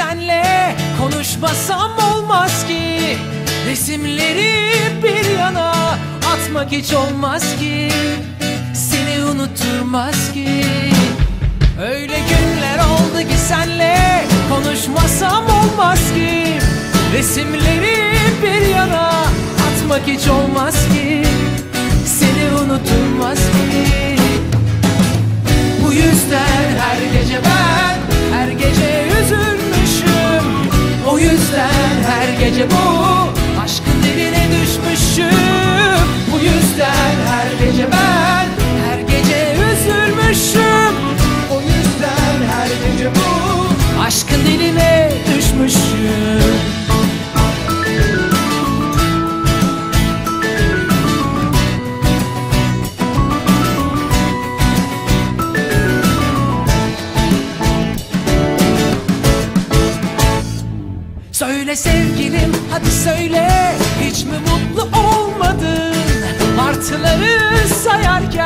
senle konuşmasam olmaz ki. Resimleri bir yana atmak hiç olmaz ki. Seni unutturmaz ki. Öyle günler oldu ki senle konuşmasam olmaz ki. Resimleri bir yana atmak hiç olmaz ki gente boa. Söyle sevgilim hadi söyle. Hiç mi mutlu olmadın? Martıları sayarken